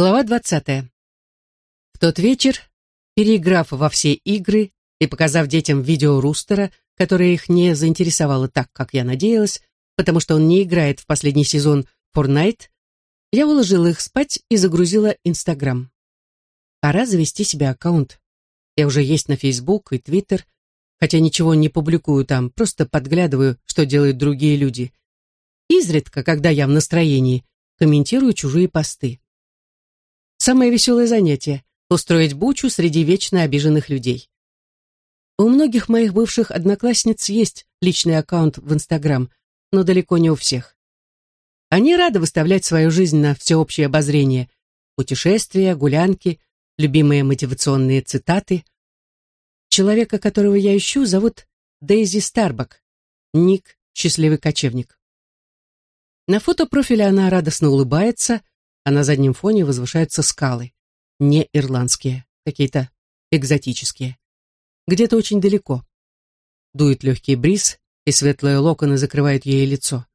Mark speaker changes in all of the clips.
Speaker 1: Глава двадцатая. В тот вечер, переиграв во все игры и показав детям видео Рустера, которое их не заинтересовало так, как я надеялась, потому что он не играет в последний сезон Fortnite, я уложила их спать и загрузила Инстаграм. Пора завести себе аккаунт. Я уже есть на Фейсбук и Твиттер, хотя ничего не публикую там, просто подглядываю, что делают другие люди. Изредка, когда я в настроении, комментирую чужие посты. Самое веселое занятие — устроить бучу среди вечно обиженных людей. У многих моих бывших одноклассниц есть личный аккаунт в Инстаграм, но далеко не у всех. Они рады выставлять свою жизнь на всеобщее обозрение. Путешествия, гулянки, любимые мотивационные цитаты. Человека, которого я ищу, зовут Дейзи Старбак. Ник «Счастливый кочевник». На фото профиля она радостно улыбается, а на заднем фоне возвышаются скалы. Не ирландские, какие-то экзотические. Где-то очень далеко. Дует легкий бриз, и светлые локоны закрывают ей лицо.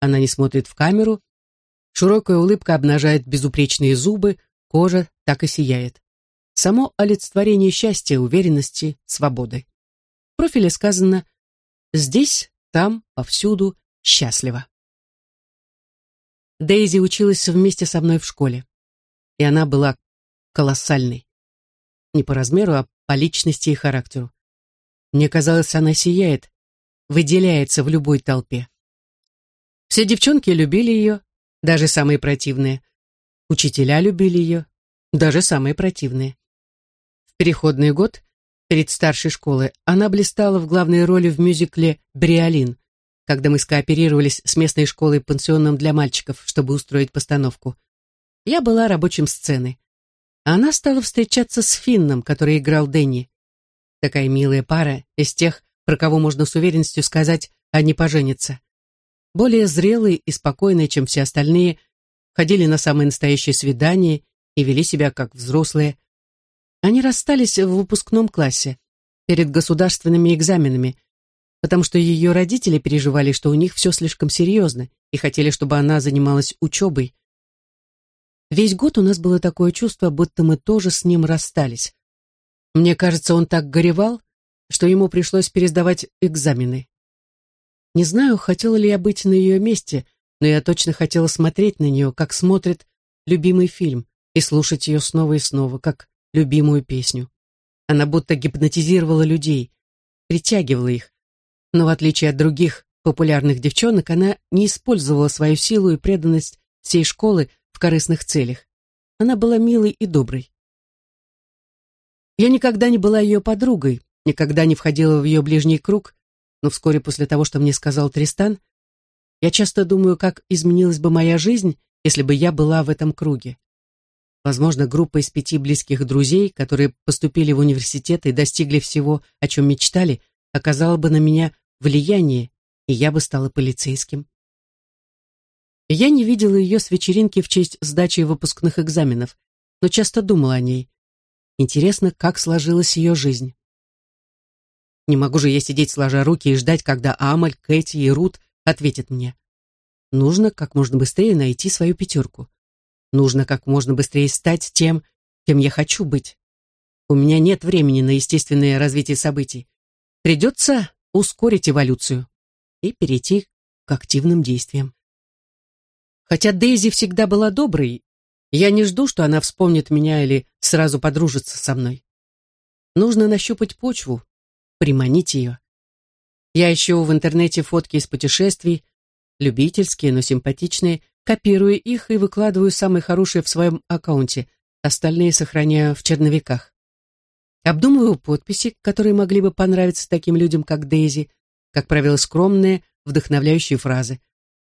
Speaker 1: Она не смотрит в камеру, широкая улыбка обнажает безупречные зубы, кожа так и сияет само олицетворение счастья, уверенности, свободы. В профиле сказано «здесь, там, повсюду, счастливо». Дейзи училась вместе со мной в школе, и она была колоссальной. Не по размеру, а по личности и характеру. Мне казалось, она сияет, выделяется в любой толпе. Все девчонки любили ее, даже самые противные. Учителя любили ее, даже самые противные переходный год, перед старшей школой, она блистала в главной роли в мюзикле «Бриолин», когда мы скооперировались с местной школой-пансионом для мальчиков, чтобы устроить постановку. Я была рабочим сцены. А она стала встречаться с Финном, который играл Дэнни. Такая милая пара из тех, про кого можно с уверенностью сказать, они поженятся. Более зрелые и спокойные, чем все остальные, ходили на самые настоящие свидания и вели себя как взрослые, они расстались в выпускном классе, перед государственными экзаменами, потому что ее родители переживали, что у них все слишком серьезно, и хотели, чтобы она занималась учебой. Весь год у нас было такое чувство, будто мы тоже с ним расстались. Мне кажется, он так горевал, что ему пришлось пересдавать экзамены. Не знаю, хотела ли я быть на ее месте, но я точно хотела смотреть на нее, как смотрит любимый фильм, и слушать ее снова и снова, как любимую песню. Она будто гипнотизировала людей, притягивала их. Но в отличие от других популярных девчонок, она не использовала свою силу и преданность всей школы в корыстных целях. Она была милой и доброй. Я никогда не была ее подругой, никогда не входила в ее ближний круг, но вскоре после того, что мне сказал Тристан, я часто думаю, как изменилась бы моя жизнь, если бы я была в этом круге. Возможно, группа из пяти близких друзей, которые поступили в университет и достигли всего, о чем мечтали, оказала бы на меня влияние, и я бы стала полицейским. Я не видела ее с вечеринки в честь сдачи выпускных экзаменов, но часто думала о ней. Интересно, как сложилась ее жизнь. Не могу же я сидеть сложа руки и ждать, когда Амаль, Кэти и Рут ответят мне. Нужно как можно быстрее найти свою пятерку. Нужно как можно быстрее стать тем, кем я хочу быть. У меня нет времени на естественное развитие событий. Придется ускорить эволюцию и перейти к активным действиям. Хотя Дейзи всегда была доброй, я не жду, что она вспомнит меня или сразу подружится со мной. Нужно нащупать почву, приманить ее. Я ищу в интернете фотки из путешествий, любительские, но симпатичные, копирую их и выкладываю самые хорошие в своем аккаунте, остальные сохраняю в черновиках. Обдумываю подписи, которые могли бы понравиться таким людям, как Дейзи, как правило, скромные, вдохновляющие фразы,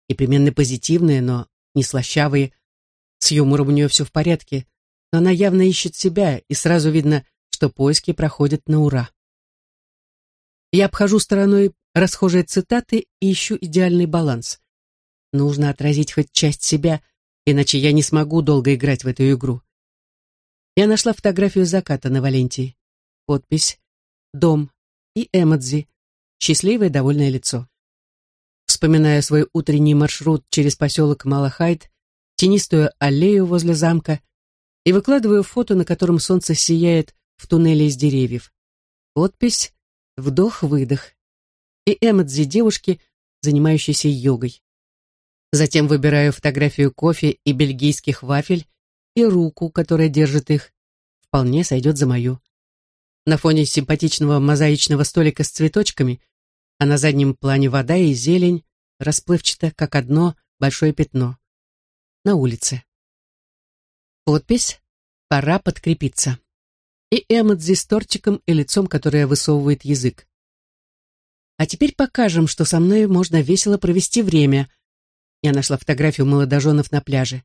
Speaker 1: непременно позитивные, но не слащавые. С юмором у нее все в порядке, но она явно ищет себя, и сразу видно, что поиски проходят на ура. Я обхожу стороной расхожие цитаты и ищу идеальный баланс. Нужно отразить хоть часть себя, иначе я не смогу долго играть в эту игру. Я нашла фотографию заката на Валентии. Подпись «Дом» и эмодзи, счастливое довольное лицо. Вспоминая свой утренний маршрут через поселок Малахайт, тенистую аллею возле замка, и выкладываю фото, на котором солнце сияет в туннеле из деревьев. Подпись «Вдох-выдох» и эмодзи девушки, занимающейся йогой. Затем выбираю фотографию кофе и бельгийских вафель и руку, которая держит их. Вполне сойдет за мою. На фоне симпатичного мозаичного столика с цветочками, а на заднем плане вода и зелень, расплывчато, как одно большое пятно. На улице. Подпись «Пора подкрепиться». И эмодзи с тортиком и лицом, которое высовывает язык. А теперь покажем, что со мной можно весело провести время. Я нашла фотографию молодоженов на пляже.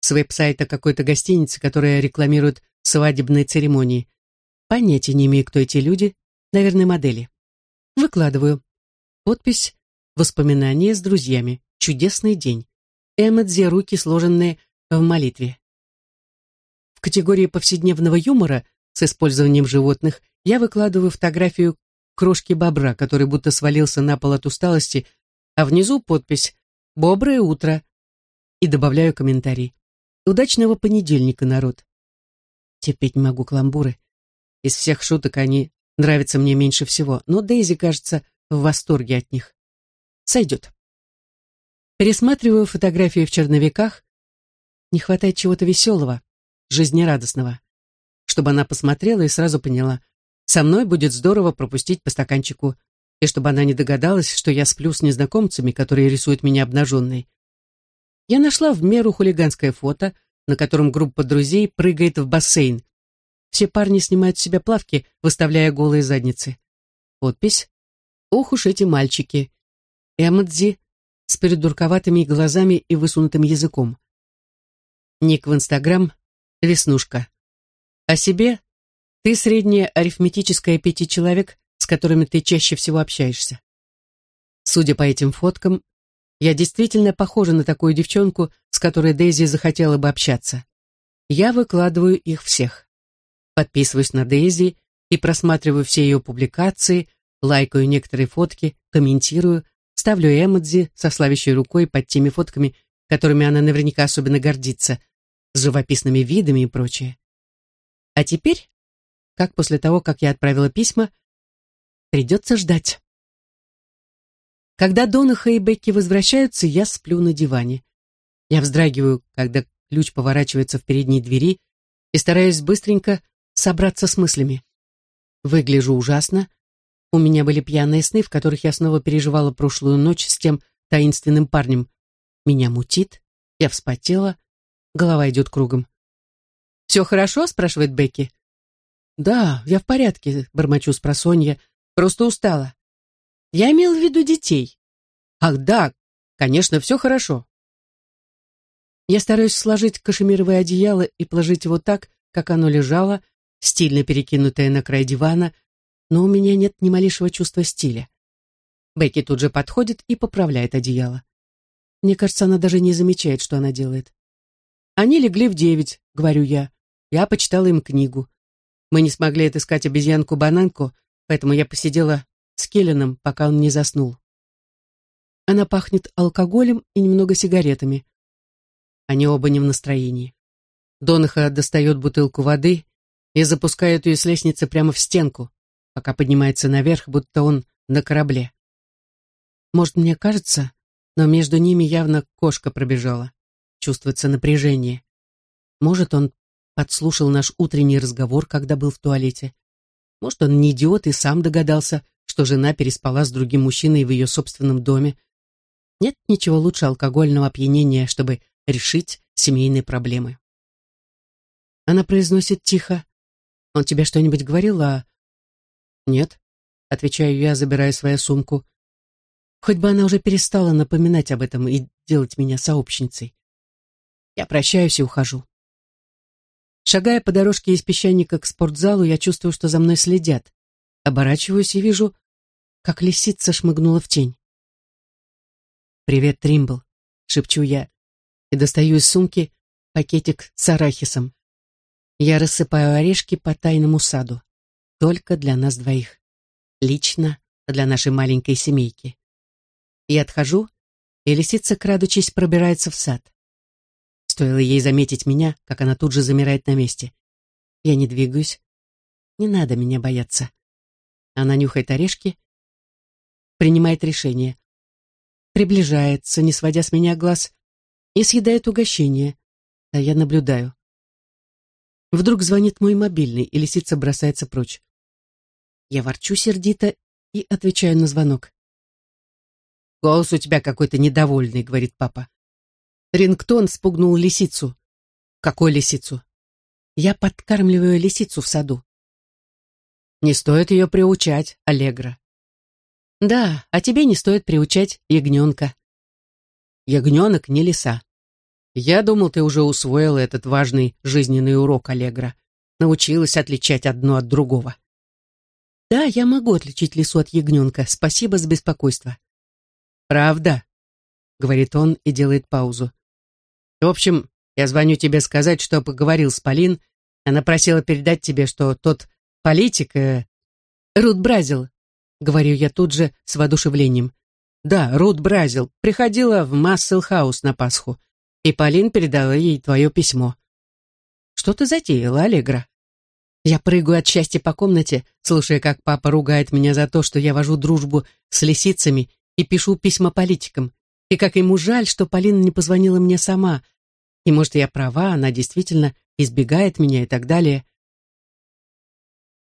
Speaker 1: С веб-сайта какой-то гостиницы, которая рекламирует свадебные церемонии. Понятия не имею, кто эти люди. Наверное, модели. Выкладываю. Подпись «Воспоминания с друзьями. Чудесный день». Эмодзи руки, сложенные в молитве. В категории повседневного юмора с использованием животных я выкладываю фотографию крошки бобра, который будто свалился на пол от усталости, а внизу подпись «Боброе утро» и добавляю комментарий. «Удачного понедельника, народ». Терпеть не могу каламбуры. Из всех шуток они нравятся мне меньше всего, но Дейзи, кажется, в восторге от них. Сойдет. Пересматриваю фотографии в черновиках. Не хватает чего-то веселого, жизнерадостного. Чтобы она посмотрела и сразу поняла, со мной будет здорово пропустить по стаканчику, и чтобы она не догадалась, что я сплю с незнакомцами, которые рисуют меня обнаженной. Я нашла в меру хулиганское фото, на котором группа друзей прыгает в бассейн. Все парни снимают с себя плавки, выставляя голые задницы. Подпись «Ох уж эти мальчики!» Эмодзи с придурковатыми глазами и высунутым языком. Ник в Инстаграм «Веснушка». О себе ты средняя арифметическая пяти человек, с которыми ты чаще всего общаешься. Судя по этим фоткам, я действительно похожа на такую девчонку, с которой Дейзи захотела бы общаться. Я выкладываю их всех. Подписываюсь на Дейзи и просматриваю все ее публикации, лайкаю некоторые фотки, комментирую, ставлю эмодзи со славящей рукой под теми фотками, которыми она наверняка особенно гордится, с живописными видами и прочее. А теперь как после того, как я отправила письма, придется ждать. Когда Донаха и Бекки возвращаются, я сплю на диване. Я вздрагиваю, когда ключ поворачивается в передней двери и стараюсь быстренько собраться с мыслями. Выгляжу ужасно. У меня были пьяные сны, в которых я снова переживала прошлую ночь с тем таинственным парнем. Меня мутит, я вспотела, голова идет кругом. «Все хорошо?» — спрашивает Бекки. «Да, я в порядке», — бормочу с просонья. «Просто устала». «Я имел в виду детей». «Ах, да, конечно, все хорошо». Я стараюсь сложить кашемировое одеяло и положить его так, как оно лежало, стильно перекинутое на край дивана, но у меня нет ни малейшего чувства стиля. Бекки тут же подходит и поправляет одеяло. Мне кажется, она даже не замечает, что она делает. Они легли в девять, говорю я. Я почитала им книгу. Мы не смогли отыскать обезьянку-бананку, поэтому я посидела с Келленом, пока он не заснул. Она пахнет алкоголем и немного сигаретами. Они оба не в настроении. Донаха достает бутылку воды и запускает ее с лестницы прямо в стенку, пока поднимается наверх, будто он на корабле. Может, мне кажется, но между ними явно кошка пробежала. Чувствуется напряжение. Может, он подслушал наш утренний разговор, когда был в туалете. Может, он не идиот и сам догадался, что жена переспала с другим мужчиной в ее собственном доме. Нет ничего лучше алкогольного опьянения, чтобы решить семейные проблемы. Она произносит тихо. «Он тебе что-нибудь говорил, а...» «Нет», — отвечаю я, забирая свою сумку. Хоть бы она уже перестала напоминать об этом и делать меня сообщницей. Я прощаюсь и ухожу. Шагая по дорожке из песчаника к спортзалу, я чувствую, что за мной следят. Оборачиваюсь и вижу, как лисица шмыгнула в тень. «Привет, Тримбл», — шепчу я, и достаю из сумки пакетик с арахисом. Я рассыпаю орешки по тайному саду. Только для нас двоих. Лично для нашей маленькой семейки. Я отхожу, и лисица, крадучись, пробирается в сад. Стоило ей заметить меня, как она тут же замирает на месте. Я не двигаюсь. Не надо меня бояться. Она нюхает орешки, принимает решение. Приближается, не сводя с меня глаз, и съедает угощение, а я наблюдаю. Вдруг звонит мой мобильный, и лисица бросается прочь. Я ворчу сердито и отвечаю на звонок. «Голос у тебя какой-то недовольный», — говорит папа. Рингтон спугнул лисицу. «Какой лисицу?» «Я подкармливаю лисицу в саду». «Не стоит ее приучать, Аллегра». «Да, а тебе не стоит приучать ягненка». «Ягненок не лиса». Я думал, ты уже усвоила этот важный жизненный урок, Аллегра. Научилась отличать одно от другого. Да, я могу отличить лису от ягненка. Спасибо за беспокойство. Правда? Говорит он и делает паузу. В общем, я звоню тебе сказать, что поговорил с Полин. Она просила передать тебе, что тот политик... Э, Рут Бразил, говорю я тут же с воодушевлением. Да, Рут Бразил приходила в Масселхаус на Пасху и Полин передала ей твое письмо. Что ты затеяла, Аллегра? Я прыгаю от счастья по комнате, слушая, как папа ругает меня за то, что я вожу дружбу с лисицами и пишу письма политикам, и как ему жаль, что Полина не позвонила мне сама. И, может, я права, она действительно избегает меня и так далее.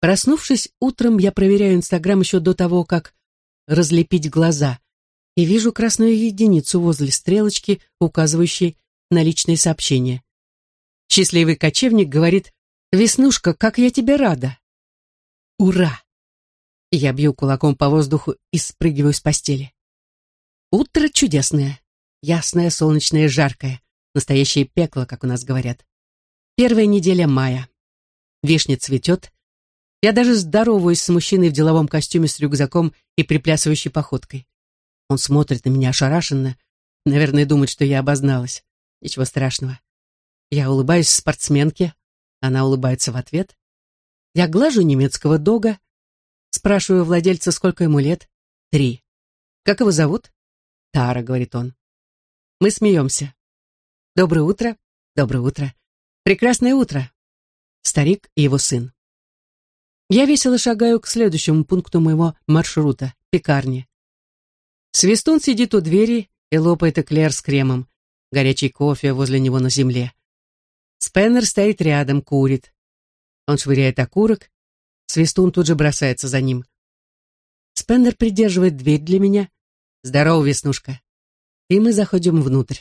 Speaker 1: Проснувшись утром, я проверяю Инстаграм еще до того, как разлепить глаза, и вижу красную единицу возле стрелочки, указывающей на личные сообщения. Счастливый кочевник говорит «Веснушка, как я тебе рада!» Ура! Я бью кулаком по воздуху и спрыгиваю с постели. Утро чудесное, ясное, солнечное, жаркое, настоящее пекло, как у нас говорят. Первая неделя мая. Вишня цветет. Я даже здороваюсь с мужчиной в деловом костюме с рюкзаком и приплясывающей походкой. Он смотрит на меня ошарашенно, наверное, думает, что я обозналась. Ничего страшного. Я улыбаюсь спортсменке, она улыбается в ответ. Я глажу немецкого дога, спрашиваю владельца, сколько ему лет. Три. Как его зовут? Тара, говорит он. Мы смеемся. Доброе утро, доброе утро. Прекрасное утро. Старик и его сын. Я весело шагаю к следующему пункту моего маршрута — пекарне. Свистун сидит у двери и лопает эклер с кремом горячий кофе возле него на земле. Спеннер стоит рядом, курит. Он швыряет окурок, Свистун тут же бросается за ним. Спеннер придерживает дверь для меня. «Здорово, Веснушка!» И мы заходим внутрь.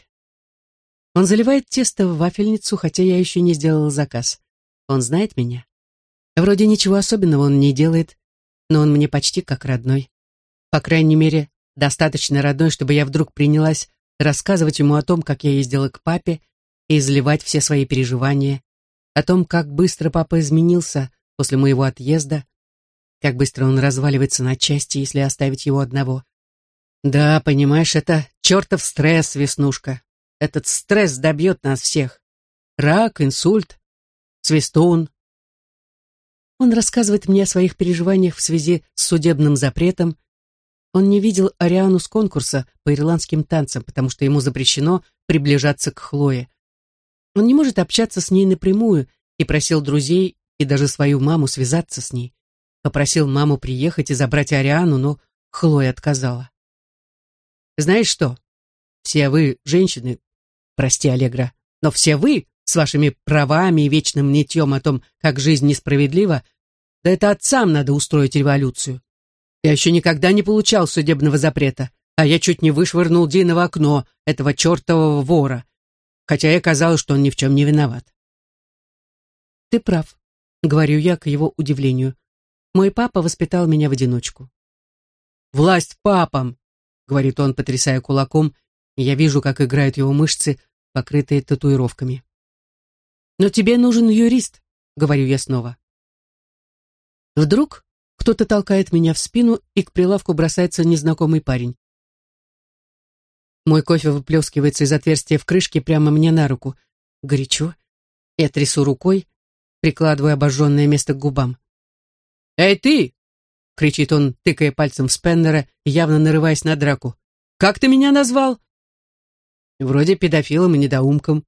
Speaker 1: Он заливает тесто в вафельницу, хотя я еще не сделала заказ. Он знает меня. Вроде ничего особенного он не делает, но он мне почти как родной. По крайней мере, достаточно родной, чтобы я вдруг принялась рассказывать ему о том, как я ездила к папе, и изливать все свои переживания, о том, как быстро папа изменился после моего отъезда, как быстро он разваливается на части, если оставить его одного. Да, понимаешь, это чертов стресс, Веснушка. Этот стресс добьет нас всех. Рак, инсульт, свистун. Он рассказывает мне о своих переживаниях в связи с судебным запретом, он не видел Ариану с конкурса по ирландским танцам, потому что ему запрещено приближаться к Хлое. Он не может общаться с ней напрямую и просил друзей и даже свою маму связаться с ней. Попросил маму приехать и забрать Ариану, но Хлоя отказала. Знаешь что? Все вы, женщины, прости, Аллегра, но все вы с вашими правами и вечным нытьем о том, как жизнь несправедлива, да это отцам надо устроить революцию. Я еще никогда не получал судебного запрета, а я чуть не вышвырнул Дина в окно, этого чертового вора, хотя и казалось, что он ни в чем не виноват. «Ты прав», — говорю я к его удивлению. «Мой папа воспитал меня в одиночку». «Власть папам!» — говорит он, потрясая кулаком, и я вижу, как играют его мышцы, покрытые татуировками. «Но тебе нужен юрист», — говорю я снова. Вдруг кто-то толкает меня в спину, и к прилавку бросается незнакомый парень. Мой кофе выплескивается из отверстия в крышке прямо мне на руку. Горячо. Я трясу рукой, прикладываю обожженное место к губам. «Эй, ты!» — кричит он, тыкая пальцем в Спеннера, явно нарываясь на драку. «Как ты меня назвал?» «Вроде педофилом и недоумком».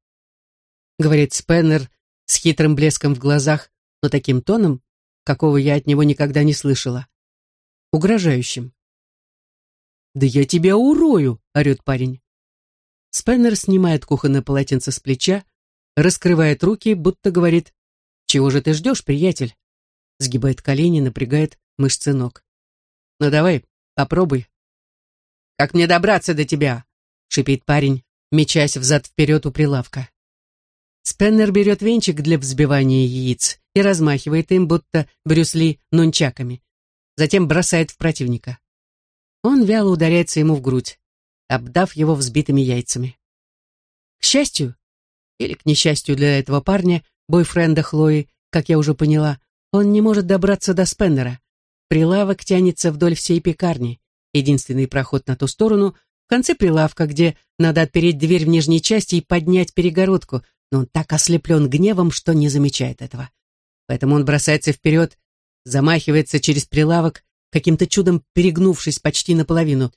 Speaker 1: говорит Спеннер с хитрым блеском в глазах, но таким тоном, какого я от него никогда не слышала. Угрожающим. «Да я тебя урою!» — орет парень. Спеннер снимает кухонное полотенце с плеча, раскрывает руки, будто говорит «Чего же ты ждешь, приятель?» Сгибает колени, напрягает мышцы ног. «Ну давай, попробуй». «Как мне добраться до тебя?» — шипит парень, мечась взад-вперед у прилавка. Спеннер берет венчик для взбивания яиц и размахивает им, будто Брюсли нунчаками. Затем бросает в противника. Он вяло ударяется ему в грудь, обдав его взбитыми яйцами. К счастью, или к несчастью для этого парня, бойфренда Хлои, как я уже поняла, он не может добраться до Спеннера. Прилавок тянется вдоль всей пекарни. Единственный проход на ту сторону в конце прилавка, где надо отпереть дверь в нижней части и поднять перегородку, но он так ослеплен гневом, что не замечает этого. Поэтому он бросается вперед, замахивается через прилавок, каким-то чудом перегнувшись почти наполовину.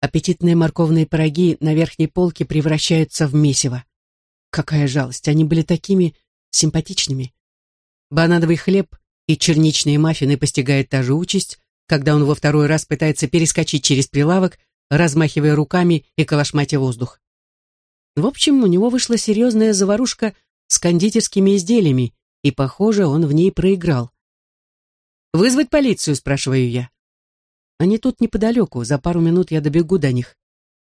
Speaker 1: Аппетитные морковные пироги на верхней полке превращаются в месиво. Какая жалость, они были такими симпатичными. Банановый хлеб и черничные маффины постигает та же участь, когда он во второй раз пытается перескочить через прилавок, размахивая руками и калашматя воздух. В общем, у него вышла серьезная заварушка с кондитерскими изделиями, и, похоже, он в ней проиграл. «Вызвать полицию?» – спрашиваю я. Они тут неподалеку, за пару минут я добегу до них.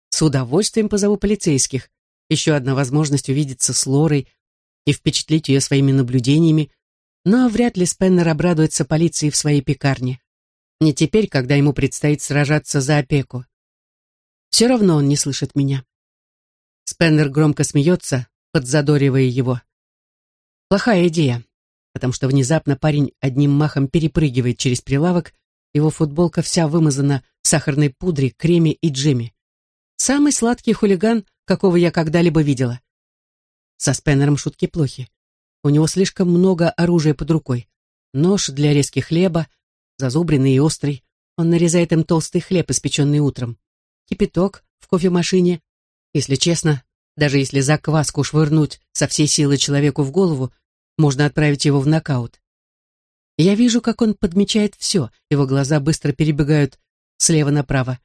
Speaker 1: С удовольствием позову полицейских. Еще одна возможность увидеться с Лорой и впечатлить ее своими наблюдениями, но вряд ли Спеннер обрадуется полиции в своей пекарне. Не теперь, когда ему предстоит сражаться за опеку. Все равно он не слышит меня. Спеннер громко смеется, подзадоривая его. Плохая идея, потому что внезапно парень одним махом перепрыгивает через прилавок, его футболка вся вымазана в сахарной пудре, креме и джеме. Самый сладкий хулиган, какого я когда-либо видела. Со Спеннером шутки плохи. У него слишком много оружия под рукой. Нож для резки хлеба, зазубренный и острый. Он нарезает им толстый хлеб, испеченный утром. Кипяток в кофемашине, если честно, даже если закваску швырнуть со всей силы человеку в голову, можно отправить его в нокаут. Я вижу, как он подмечает все, его глаза быстро перебегают слева направо.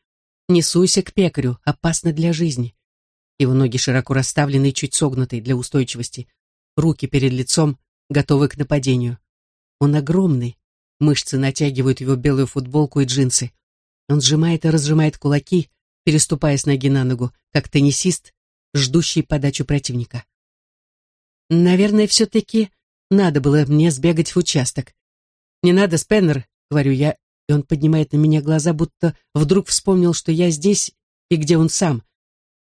Speaker 1: Не к пекарю, опасно для жизни. Его ноги широко расставлены и чуть согнуты для устойчивости. Руки перед лицом, готовы к нападению. Он огромный. Мышцы натягивают его белую футболку и джинсы. Он сжимает и разжимает кулаки, переступая с ноги на ногу, как теннисист, ждущий подачу противника. Наверное, все-таки надо было мне сбегать в участок. «Не надо, Спеннер», — говорю я, и он поднимает на меня глаза, будто вдруг вспомнил, что я здесь и где он сам.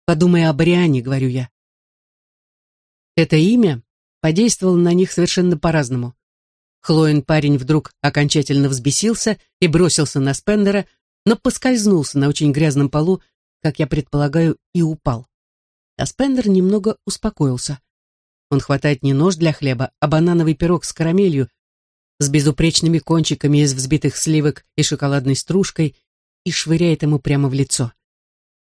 Speaker 1: Подумай об Ариане, говорю я. Это имя подействовало на них совершенно по-разному. Хлоин парень вдруг окончательно взбесился и бросился на Спендера, но поскользнулся на очень грязном полу, как я предполагаю, и упал. А Спендер немного успокоился. Он хватает не нож для хлеба, а банановый пирог с карамелью, с безупречными кончиками из взбитых сливок и шоколадной стружкой и швыряет ему прямо в лицо.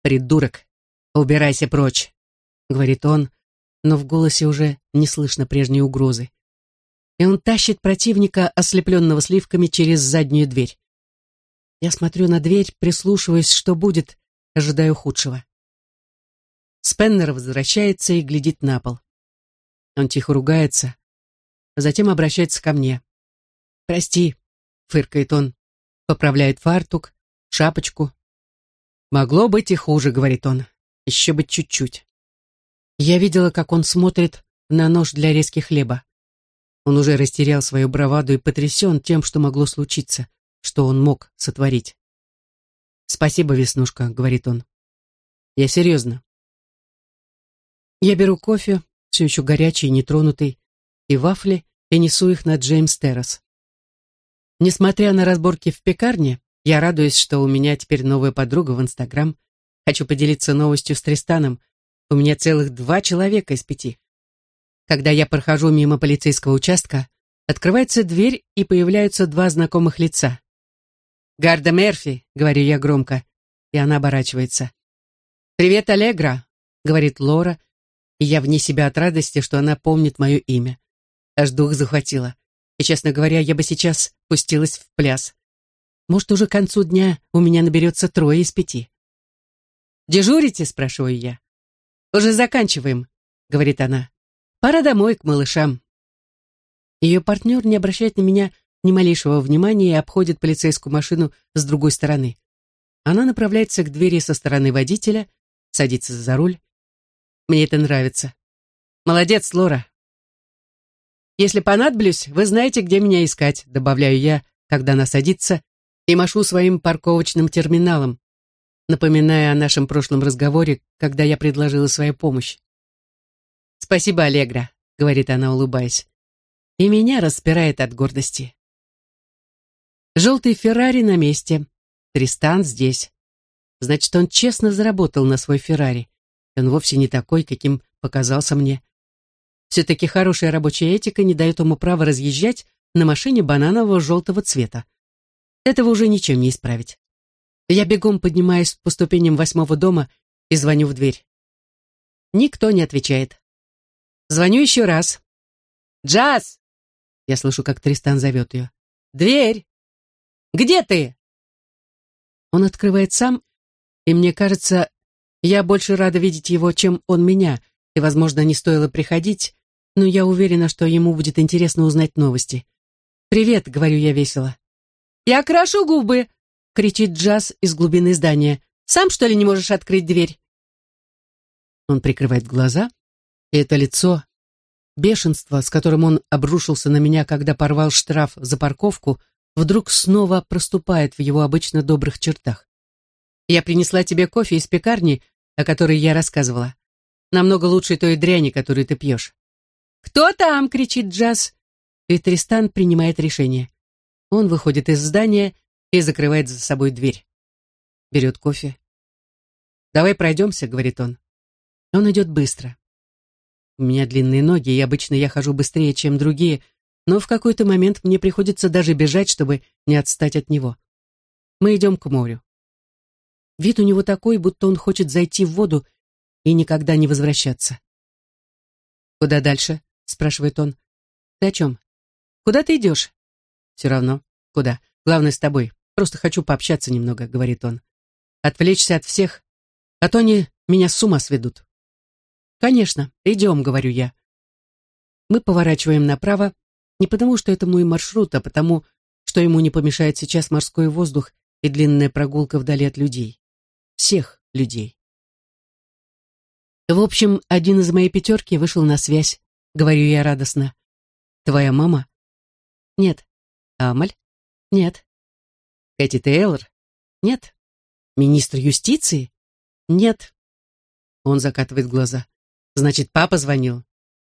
Speaker 1: «Придурок! Убирайся прочь!» — говорит он, но в голосе уже не слышно прежней угрозы. И он тащит противника, ослепленного сливками, через заднюю дверь. Я смотрю на дверь, прислушиваясь, что будет, ожидаю худшего. Спеннер возвращается и глядит на пол. Он тихо ругается, а затем обращается ко мне. «Прости», — фыркает он, поправляет фартук, шапочку. «Могло быть и хуже», — говорит он, — «еще бы чуть-чуть». Я видела, как он смотрит на нож для резки хлеба. Он уже растерял свою браваду и потрясен тем, что могло случиться что он мог сотворить. «Спасибо, Веснушка», — говорит он. «Я серьезно». Я беру кофе, все еще горячий и нетронутый, и вафли, и несу их на Джеймс Террас. Несмотря на разборки в пекарне, я радуюсь, что у меня теперь новая подруга в Инстаграм. Хочу поделиться новостью с Тристаном. У меня целых два человека из пяти. Когда я прохожу мимо полицейского участка, открывается дверь, и появляются два знакомых лица. «Гарда Мерфи», — говорю я громко, и она оборачивается. «Привет, Аллегра», — говорит Лора, и я вне себя от радости, что она помнит мое имя. Аж дух захватило. И, честно говоря, я бы сейчас пустилась в пляс. Может, уже к концу дня у меня наберется трое из пяти. «Дежурите?» — спрашиваю я. «Уже заканчиваем», — говорит она. «Пора домой к малышам». Ее партнер не обращает на меня ни малейшего внимания и обходит полицейскую машину с другой стороны. Она направляется к двери со стороны водителя, садится за руль. Мне это нравится. Молодец, Лора. Если понадоблюсь, вы знаете, где меня искать, добавляю я, когда она садится, и машу своим парковочным терминалом, напоминая о нашем прошлом разговоре, когда я предложила свою помощь. «Спасибо, Аллегра», — говорит она, улыбаясь. И меня распирает от гордости. Желтый Феррари на месте. Тристан здесь. Значит, он честно заработал на свой Феррари. Он вовсе не такой, каким показался мне. Все-таки хорошая рабочая этика не дает ему права разъезжать на машине бананового желтого цвета. Этого уже ничем не исправить. Я бегом поднимаюсь по ступеням восьмого дома и звоню в дверь. Никто не отвечает. Звоню еще раз. «Джаз!» Я слышу, как Тристан зовет ее. «Дверь! Где ты?» Он открывает сам, и мне кажется, я больше рада видеть его, чем он меня, и, возможно, не стоило приходить, но я уверена, что ему будет интересно узнать новости. «Привет», — говорю я весело. «Я крашу губы!» — кричит Джаз из глубины здания. «Сам, что ли, не можешь открыть дверь?» Он прикрывает глаза, и это лицо, бешенство, с которым он обрушился на меня, когда порвал штраф за парковку, вдруг снова проступает в его обычно добрых чертах. «Я принесла тебе кофе из пекарни, о которой я рассказывала. Намного лучше той дряни, которую ты пьешь». «Кто там?» — кричит Джаз. И Тристан принимает решение. Он выходит из здания и закрывает за собой дверь. Берет кофе. «Давай пройдемся», — говорит он. Он идет быстро. У меня длинные ноги, и обычно я хожу быстрее, чем другие, но в какой-то момент мне приходится даже бежать, чтобы не отстать от него. Мы идем к морю. Вид у него такой, будто он хочет зайти в воду и никогда не возвращаться. «Куда дальше?» — спрашивает он. «Ты о чем? Куда ты идешь?» «Все равно. Куда? Главное, с тобой. Просто хочу пообщаться немного», — говорит он. «Отвлечься от всех, а то они меня с ума сведут». «Конечно, идем», — говорю я. Мы поворачиваем направо, не потому что это мой маршрут, а потому, что ему не помешает сейчас морской воздух и длинная прогулка вдали от людей. Всех людей. В общем, один из моей пятерки вышел на связь, говорю я радостно. Твоя мама? Нет. Амаль? Нет. Кэти Тейлор? Нет. Министр юстиции? Нет. Он закатывает глаза. Значит, папа звонил?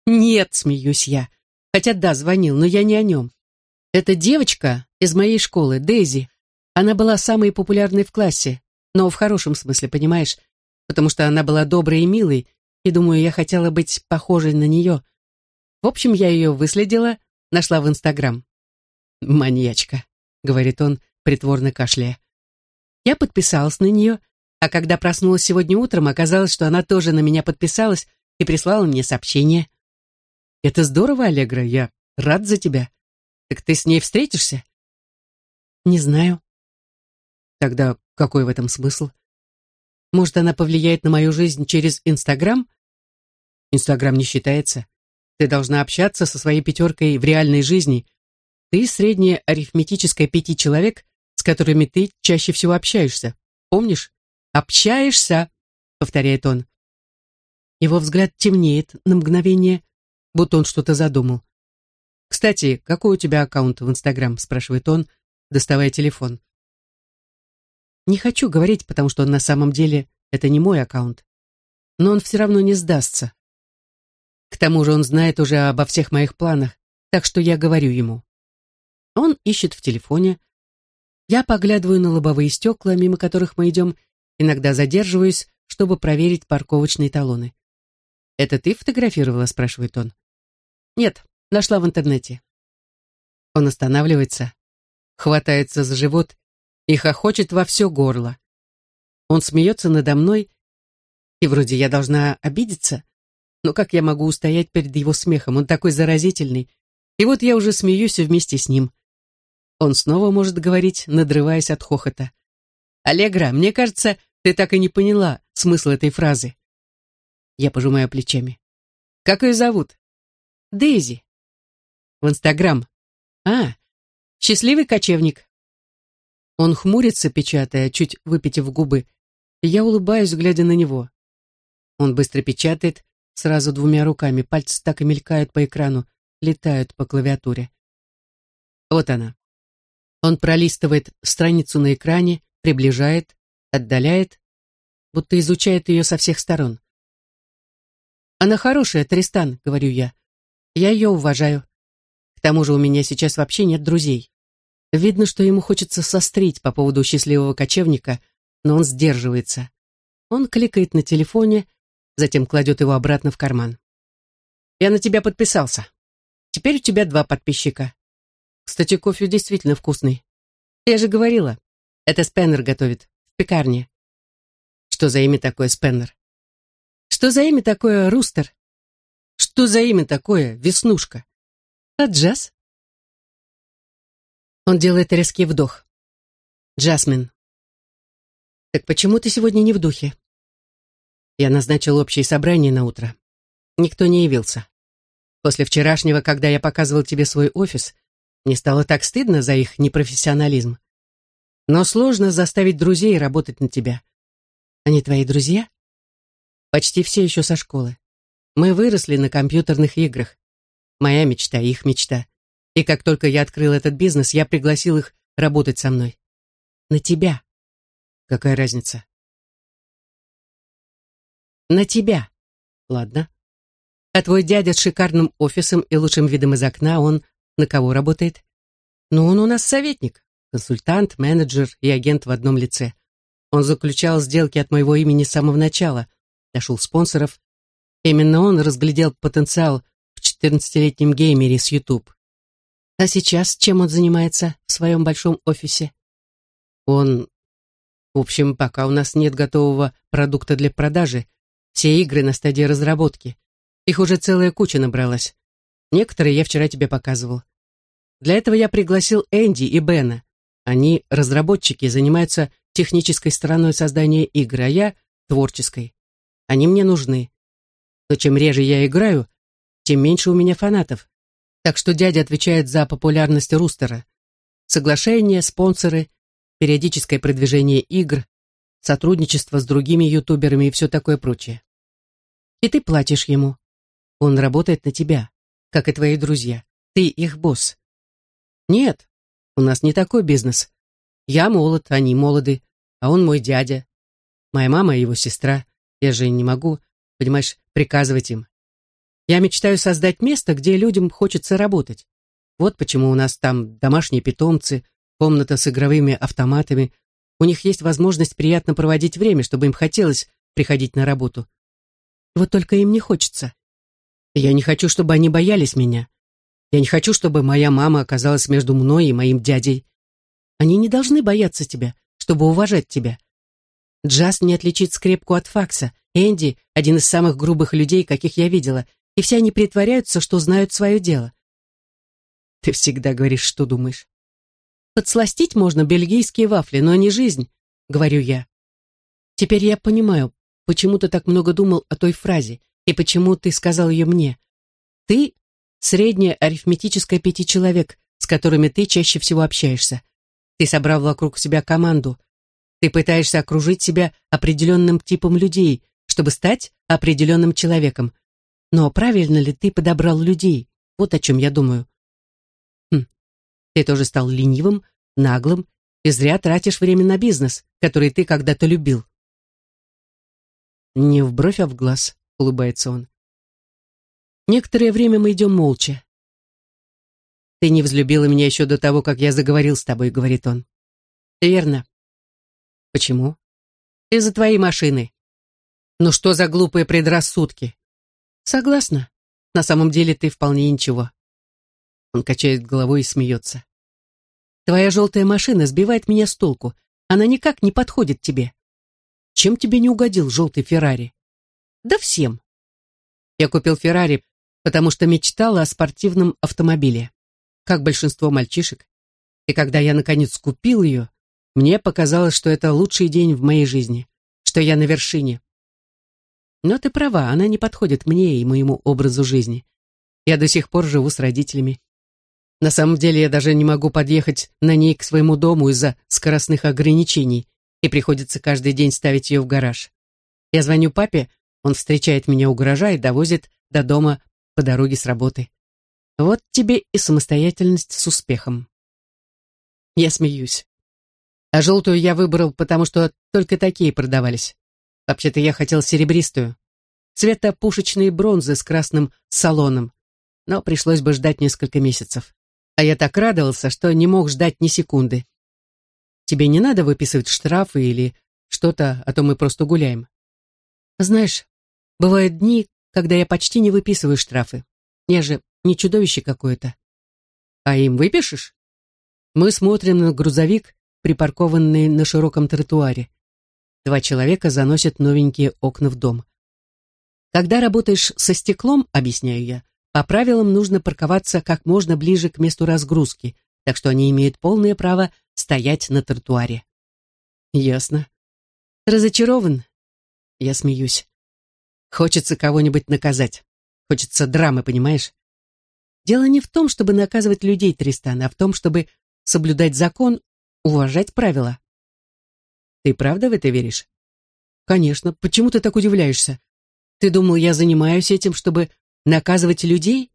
Speaker 1: Нет, смеюсь я. Хотя да, звонил, но я не о нем. Это девочка из моей школы, Дейзи. Она была самой популярной в классе, но в хорошем смысле, понимаешь? Потому что она была доброй и милой, и думаю, я хотела быть похожей на нее. В общем, я ее выследила, нашла в Инстаграм. «Маньячка», — говорит он, притворно кашляя. Я подписалась на нее, а когда проснулась сегодня утром, оказалось, что она тоже на меня подписалась и прислала мне сообщение. «Это здорово, Аллегра, я рад за тебя. Так ты с ней встретишься?» «Не знаю». «Тогда какой в этом смысл? Может, она повлияет на мою жизнь через Инстаграм?» «Инстаграм не считается. Ты должна общаться со своей пятеркой в реальной жизни, ты средняя арифметическая пяти человек, с которыми ты чаще всего общаешься. Помнишь? Общаешься, повторяет он. Его взгляд темнеет на мгновение, будто он что-то задумал. «Кстати, какой у тебя аккаунт в Инстаграм?» спрашивает он, доставая телефон. Не хочу говорить, потому что на самом деле это не мой аккаунт. Но он все равно не сдастся. К тому же он знает уже обо всех моих планах, так что я говорю ему. Он ищет в телефоне. Я поглядываю на лобовые стекла, мимо которых мы идем, иногда задерживаюсь, чтобы проверить парковочные талоны. «Это ты фотографировала?» – спрашивает он. «Нет, нашла в интернете». Он останавливается, хватается за живот и хохочет во все горло. Он смеется надо мной, и вроде я должна обидеться, Но как я могу устоять перед его смехом? Он такой заразительный. И вот я уже смеюсь вместе с ним. Он снова может говорить, надрываясь от хохота. «Аллегра, мне кажется, ты так и не поняла смысл этой фразы». Я пожимаю плечами. «Как ее зовут?» «Дейзи». «В Инстаграм». «А, счастливый кочевник». Он хмурится, печатая, чуть выпитив губы, я улыбаюсь, глядя на него. Он быстро печатает, сразу двумя руками, пальцы так и мелькают по экрану, летают по клавиатуре. Вот она. Он пролистывает страницу на экране, приближает, отдаляет, будто изучает ее со всех сторон. «Она хорошая, Тристан», — говорю я. «Я ее уважаю. К тому же у меня сейчас вообще нет друзей». Видно, что ему хочется сострить по поводу счастливого кочевника, но он сдерживается. Он кликает на телефоне, затем кладет его обратно в карман. «Я на тебя подписался. Теперь у тебя два подписчика. Кстати, кофе действительно вкусный. Я же говорила, это Спеннер готовит, в пекарне. Что за имя такое Спеннер? Что за имя такое Рустер? Что за имя такое Веснушка? А джаз? Он делает резкий вдох. Джасмин. Так почему ты сегодня не в духе? Я назначил общее собрание на утро. Никто не явился. После вчерашнего, когда я показывал тебе свой офис, мне стало так стыдно за их непрофессионализм. Но сложно заставить друзей работать на тебя. Они твои друзья? Почти все еще со школы. Мы выросли на компьютерных играх. Моя мечта, их мечта. И как только я открыл этот бизнес, я пригласил их работать со мной. На тебя. Какая разница? На тебя. Ладно. А твой дядя с шикарным офисом и лучшим видом из окна, он на кого работает? Ну, он у нас советник, консультант, менеджер и агент в одном лице. Он заключал сделки от моего имени с самого начала, нашел спонсоров. Именно он разглядел потенциал в 14-летнем геймере с YouTube. А сейчас чем он занимается в своем большом офисе? Он... В общем, пока у нас нет готового продукта для продажи, все игры на стадии разработки. Их уже целая куча набралась. Некоторые я вчера тебе показывал. Для этого я пригласил Энди и Бена. Они разработчики, занимаются технической стороной создания игр, а я творческой. Они мне нужны. Но чем реже я играю, тем меньше у меня фанатов. Так что дядя отвечает за популярность Рустера. Соглашения, спонсоры, периодическое продвижение игр, сотрудничество с другими ютуберами и все такое прочее. И ты платишь ему. Он работает на тебя, как и твои друзья. Ты их босс. Нет, у нас не такой бизнес. Я молод, они молоды, а он мой дядя. Моя мама и его сестра. Я же не могу, понимаешь, приказывать им. Я мечтаю создать место, где людям хочется работать. Вот почему у нас там домашние питомцы, комната с игровыми автоматами. У них есть возможность приятно проводить время, чтобы им хотелось приходить на работу. Вот только им не хочется. Я не хочу, чтобы они боялись меня. Я не хочу, чтобы моя мама оказалась между мной и моим дядей. Они не должны бояться тебя, чтобы уважать тебя. Джаз не отличит скрепку от факса. Энди — один из самых грубых людей, каких я видела, и все они притворяются, что знают свое дело. Ты всегда говоришь, что думаешь. Подсластить можно бельгийские вафли, но не жизнь, говорю я. Теперь я понимаю, почему ты так много думал о той фразе и почему ты сказал ее мне. Ты — средняя арифметическая пяти человек, с которыми ты чаще всего общаешься. Ты собрал вокруг себя команду. Ты пытаешься окружить себя определенным типом людей, чтобы стать определенным человеком. Но правильно ли ты подобрал людей? Вот о чем я думаю. Хм. Ты тоже стал ленивым, наглым и зря тратишь время на бизнес, который ты когда-то любил. «Не в бровь, а в глаз», — улыбается он. Некоторое время мы идем молча. «Ты не взлюбила меня еще до того, как я заговорил с тобой», — говорит он. «Верно». «Почему?» «Из-за твоей машины». «Ну что за глупые предрассудки?» «Согласна. На самом деле ты вполне ничего». Он качает головой и смеется. «Твоя желтая машина сбивает меня с толку. Она никак не подходит тебе. Чем тебе не угодил желтый Феррари? Да всем. Я купил Феррари, потому что мечтал о спортивном автомобиле, как большинство мальчишек. И когда я, наконец, купил ее, мне показалось, что это лучший день в моей жизни, что я на вершине. Но ты права, она не подходит мне и моему образу жизни. Я до сих пор живу с родителями. На самом деле я даже не могу подъехать на ней к своему дому из-за скоростных ограничений, и приходится каждый день ставить ее в гараж. Я звоню папе, он встречает меня у гаража и довозит до дома по дороге с работы. Вот тебе и самостоятельность с успехом. Я смеюсь. А желтую я выбрал, потому что только такие продавались. Вообще-то я хотел серебристую. Цвета пушечной бронзы с красным салоном. Но пришлось бы ждать несколько месяцев. А я так радовался, что не мог ждать ни секунды. Тебе не надо выписывать штрафы или что-то, а то мы просто гуляем. Знаешь, бывают дни, когда я почти не выписываю штрафы. Я же не чудовище какое-то. А им выпишешь? Мы смотрим на грузовик, припаркованный на широком тротуаре. Два человека заносят новенькие окна в дом. Когда работаешь со стеклом, объясняю я, по правилам нужно парковаться как можно ближе к месту разгрузки, так что они имеют полное право стоять на тротуаре. Ясно. Разочарован? Я смеюсь. Хочется кого-нибудь наказать. Хочется драмы, понимаешь? Дело не в том, чтобы наказывать людей, Тристан, а в том, чтобы соблюдать закон, уважать правила. Ты правда в это веришь? Конечно. Почему ты так удивляешься? Ты думал, я занимаюсь этим, чтобы наказывать людей?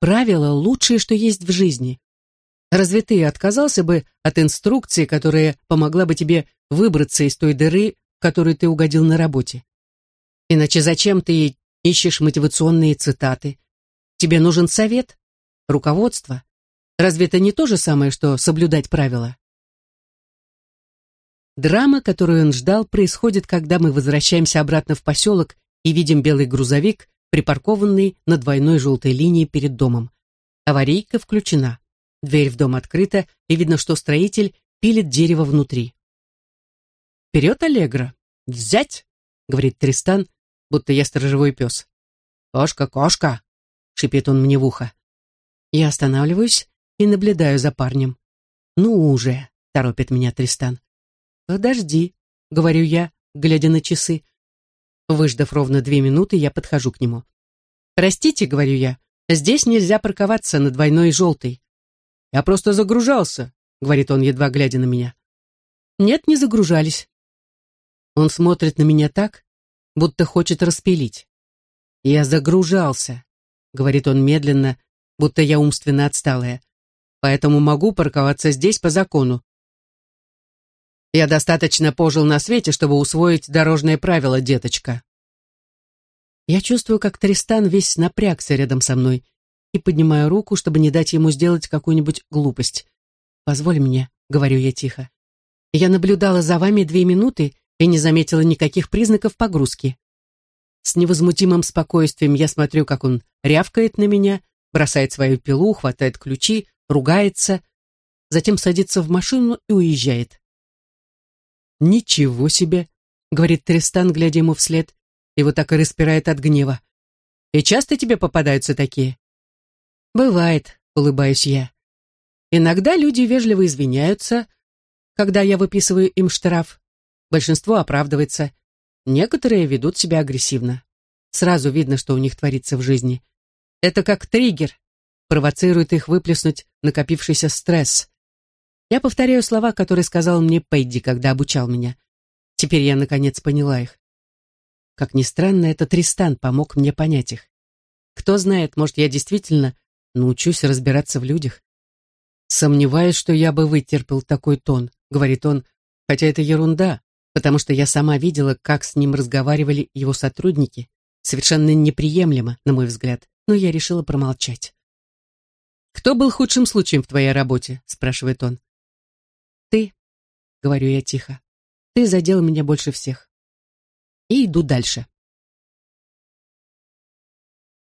Speaker 1: Правила лучшее, что есть в жизни. Разве ты отказался бы от инструкции, которая помогла бы тебе выбраться из той дыры, в которую ты угодил на работе? Иначе зачем ты ищешь мотивационные цитаты? Тебе нужен совет, руководство. Разве это не то же самое, что соблюдать правила? Драма, которую он ждал, происходит, когда мы возвращаемся обратно в поселок и видим белый грузовик, припаркованный на двойной желтой линии перед домом. Аварийка включена. Дверь в дом открыта, и видно, что строитель пилит дерево внутри. «Вперед, Аллегра! Взять!» — говорит Тристан, будто я сторожевой пес. «Кошка, кошка!» — шипит он мне в ухо. Я останавливаюсь и наблюдаю за парнем. «Ну уже!» — торопит меня Тристан. «Подожди», — говорю я, глядя на часы. Выждав ровно две минуты, я подхожу к нему. «Простите», — говорю я, — «здесь нельзя парковаться на двойной желтой». «Я просто загружался», — говорит он, едва глядя на меня. «Нет, не загружались». Он смотрит на меня так, будто хочет распилить. «Я загружался», — говорит он медленно, будто я умственно отсталая. «Поэтому могу парковаться здесь по закону». «Я достаточно пожил на свете, чтобы усвоить дорожные правила, деточка». Я чувствую, как Тристан весь напрягся рядом со мной и поднимаю руку, чтобы не дать ему сделать какую-нибудь глупость. «Позволь мне», — говорю я тихо. «Я наблюдала за вами две минуты и не заметила никаких признаков погрузки. С невозмутимым спокойствием я смотрю, как он рявкает на меня, бросает свою пилу, хватает ключи, ругается, затем садится в машину и уезжает. «Ничего себе!» — говорит Тристан, глядя ему вслед. Его так и распирает от гнева. «И часто тебе попадаются такие?» «Бывает», — улыбаюсь я. «Иногда люди вежливо извиняются, когда я выписываю им штраф. Большинство оправдывается. Некоторые ведут себя агрессивно. Сразу видно, что у них творится в жизни. Это как триггер, провоцирует их выплеснуть накопившийся стресс. Я повторяю слова, которые сказал мне Пэдди, когда обучал меня. Теперь я, наконец, поняла их. Как ни странно, этот Тристан помог мне понять их. Кто знает, может, я действительно научусь разбираться в людях. Сомневаюсь, что я бы вытерпел такой тон, говорит он, хотя это ерунда, потому что я сама видела, как с ним разговаривали его сотрудники. Совершенно неприемлемо, на мой взгляд, но я решила промолчать. «Кто был худшим случаем в твоей работе?» — спрашивает он. «Ты», — говорю я тихо, — «ты задел меня больше всех». И иду дальше.